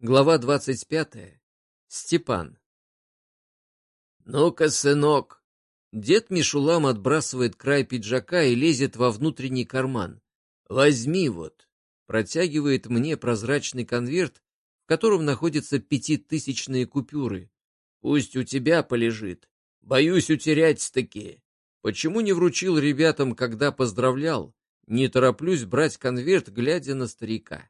Глава двадцать пятая. Степан. «Ну-ка, сынок!» Дед Мишулам отбрасывает край пиджака и лезет во внутренний карман. «Возьми вот!» Протягивает мне прозрачный конверт, в котором находятся пятитысячные купюры. «Пусть у тебя полежит. Боюсь утерять-таки. Почему не вручил ребятам, когда поздравлял? Не тороплюсь брать конверт, глядя на старика.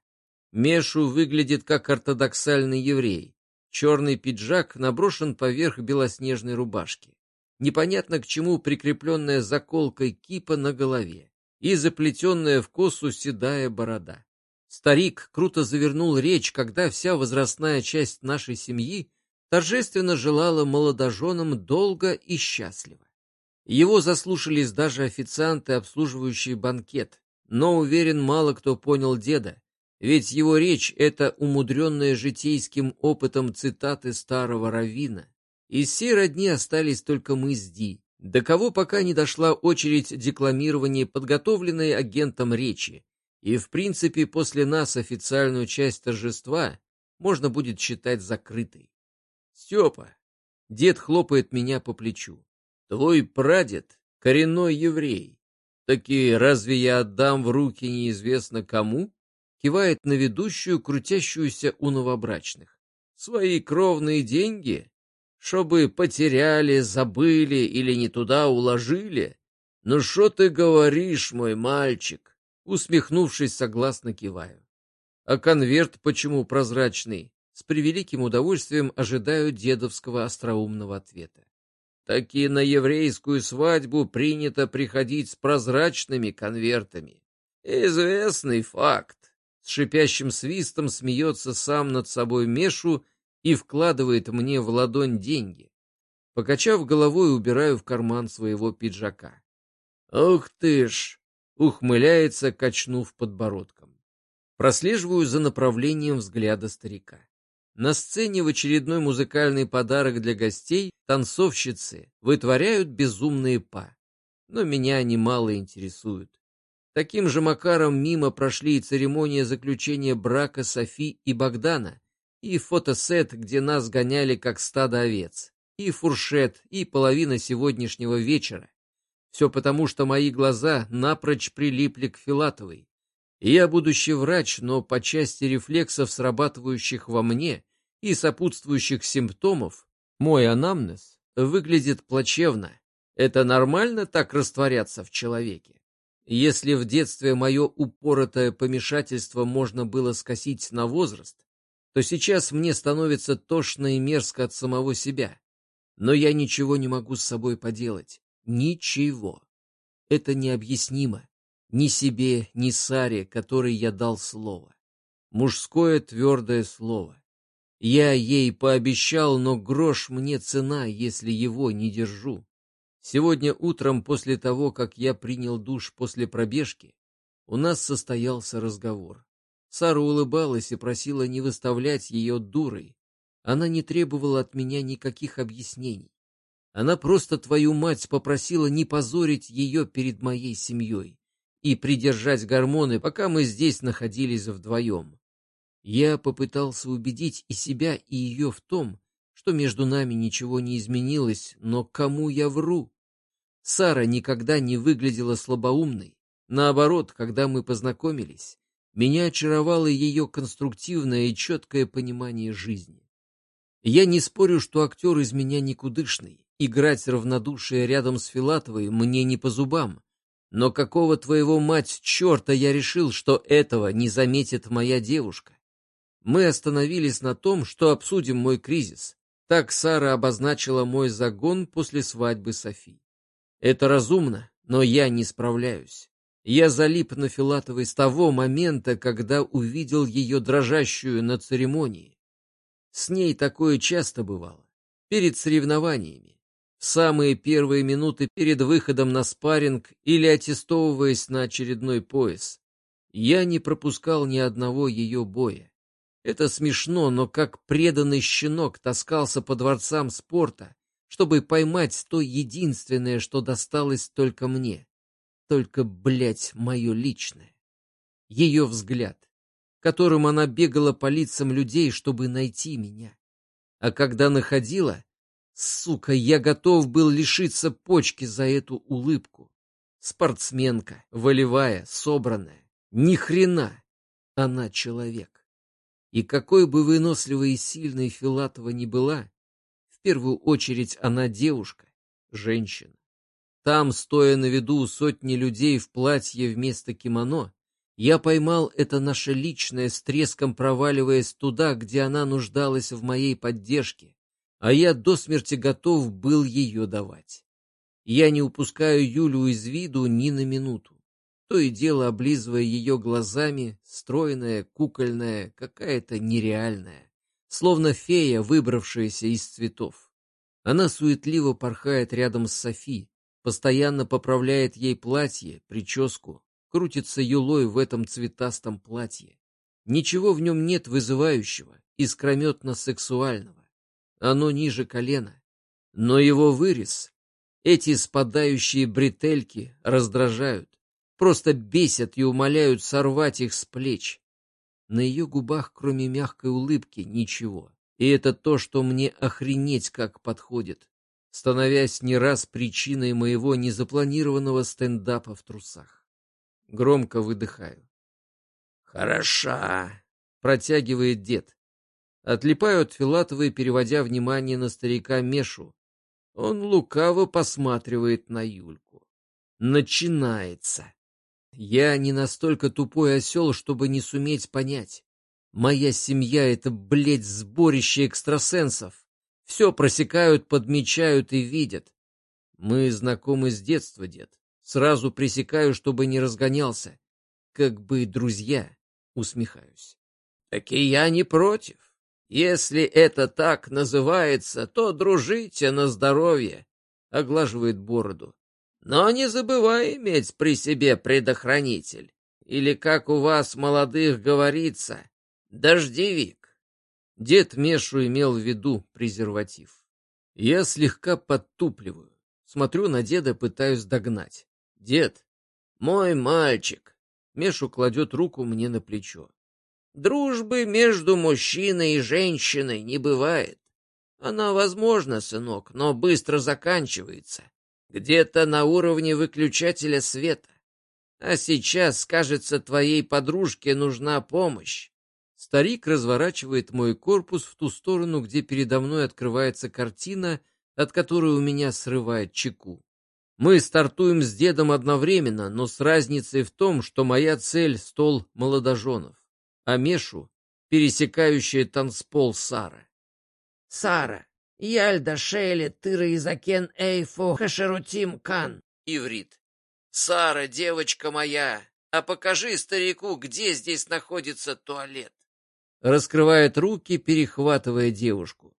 Мешу выглядит как ортодоксальный еврей. Черный пиджак наброшен поверх белоснежной рубашки. Непонятно к чему прикрепленная заколкой кипа на голове и заплетенная в косу седая борода. Старик круто завернул речь, когда вся возрастная часть нашей семьи торжественно желала молодоженам долго и счастливо. Его заслушались даже официанты, обслуживающие банкет, но, уверен, мало кто понял деда, ведь его речь — это умудренная житейским опытом цитаты старого раввина. Из всей родни остались только мы с Ди, до кого пока не дошла очередь декламирования, подготовленной агентом речи, и, в принципе, после нас официальную часть торжества можно будет считать закрытой. «Степа!» — дед хлопает меня по плечу. «Твой прадед — коренной еврей. Таки разве я отдам в руки неизвестно кому?» Кивает на ведущую, крутящуюся у новобрачных. «Свои кровные деньги? Чтобы потеряли, забыли или не туда уложили? Ну что ты говоришь, мой мальчик?» Усмехнувшись, согласно киваю. «А конверт почему прозрачный?» С превеликим удовольствием ожидаю дедовского остроумного ответа. Таки на еврейскую свадьбу принято приходить с прозрачными конвертами. Известный факт шипящим свистом смеется сам над собой Мешу и вкладывает мне в ладонь деньги. Покачав головой, убираю в карман своего пиджака. «Ух ты ж!» — ухмыляется, качнув подбородком. Прослеживаю за направлением взгляда старика. На сцене в очередной музыкальный подарок для гостей танцовщицы вытворяют безумные па. Но меня они мало интересуют. Таким же макаром мимо прошли и церемония заключения брака Софи и Богдана, и фотосет, где нас гоняли как стадо овец, и фуршет, и половина сегодняшнего вечера. Все потому, что мои глаза напрочь прилипли к Филатовой. Я будущий врач, но по части рефлексов, срабатывающих во мне, и сопутствующих симптомов, мой анамнез выглядит плачевно. Это нормально так растворяться в человеке? Если в детстве мое упоротое помешательство можно было скосить на возраст, то сейчас мне становится тошно и мерзко от самого себя. Но я ничего не могу с собой поделать. Ничего. Это необъяснимо. Ни себе, ни Саре, которой я дал слово. Мужское твердое слово. Я ей пообещал, но грош мне цена, если его не держу. Сегодня утром, после того, как я принял душ после пробежки, у нас состоялся разговор. Сара улыбалась и просила не выставлять ее дурой. Она не требовала от меня никаких объяснений. Она просто твою мать попросила не позорить ее перед моей семьей и придержать гормоны, пока мы здесь находились вдвоем. Я попытался убедить и себя, и ее в том, что между нами ничего не изменилось, но кому я вру? Сара никогда не выглядела слабоумной. Наоборот, когда мы познакомились, меня очаровало ее конструктивное и четкое понимание жизни. Я не спорю, что актер из меня никудышный. Играть равнодушие рядом с Филатовой мне не по зубам. Но какого твоего мать черта я решил, что этого не заметит моя девушка? Мы остановились на том, что обсудим мой кризис. Так Сара обозначила мой загон после свадьбы Софи. Это разумно, но я не справляюсь. Я залип на Филатовой с того момента, когда увидел ее дрожащую на церемонии. С ней такое часто бывало. Перед соревнованиями. В самые первые минуты перед выходом на спарринг или аттестовываясь на очередной пояс. Я не пропускал ни одного ее боя. Это смешно, но как преданный щенок таскался по дворцам спорта, чтобы поймать то единственное, что досталось только мне. Только, блядь, мое личное. Ее взгляд. которым она бегала по лицам людей, чтобы найти меня. А когда находила, сука, я готов был лишиться почки за эту улыбку. Спортсменка, волевая, собранная. Ни хрена. Она человек. И какой бы выносливой и сильной Филатова ни была, первую очередь она девушка, женщина. Там, стоя на виду сотни людей в платье вместо кимоно, я поймал это наше личное, с треском проваливаясь туда, где она нуждалась в моей поддержке, а я до смерти готов был ее давать. Я не упускаю Юлю из виду ни на минуту. То и дело облизывая ее глазами, стройная, кукольная, какая-то нереальная, словно фея, выбравшаяся из цветов. Она суетливо порхает рядом с Софи, постоянно поправляет ей платье, прическу, крутится юлой в этом цветастом платье. Ничего в нем нет вызывающего, искрометно-сексуального. Оно ниже колена. Но его вырез, эти спадающие бретельки раздражают, просто бесят и умоляют сорвать их с плеч. На ее губах, кроме мягкой улыбки, ничего. И это то, что мне охренеть как подходит, становясь не раз причиной моего незапланированного стендапа в трусах. Громко выдыхаю. «Хороша!» — протягивает дед. Отлипаю от Филатовой, переводя внимание на старика Мешу. Он лукаво посматривает на Юльку. Начинается. Я не настолько тупой осел, чтобы не суметь понять. Моя семья — это, блядь, сборище экстрасенсов. Все просекают, подмечают и видят. Мы знакомы с детства, дед. Сразу пресекаю, чтобы не разгонялся. Как бы друзья, усмехаюсь. Так и я не против. Если это так называется, то дружите на здоровье, оглаживает бороду. Но не забывай иметь при себе предохранитель. Или, как у вас, молодых, говорится, дождевик. Дед Мешу имел в виду презерватив. Я слегка подтупливаю. Смотрю на деда, пытаюсь догнать. Дед, мой мальчик, Мешу кладет руку мне на плечо. Дружбы между мужчиной и женщиной не бывает. Она возможна, сынок, но быстро заканчивается. Где-то на уровне выключателя света. А сейчас, кажется, твоей подружке нужна помощь. Старик разворачивает мой корпус в ту сторону, где передо мной открывается картина, от которой у меня срывает чеку. Мы стартуем с дедом одновременно, но с разницей в том, что моя цель — стол молодоженов, а Мешу — пересекающая танцпол Сара. Сара, Яльда Шейли Тыра Изакен Эйфу Хашерутим Кан. Иврит. Сара, девочка моя, а покажи старику, где здесь находится туалет. Раскрывает руки, перехватывая девушку.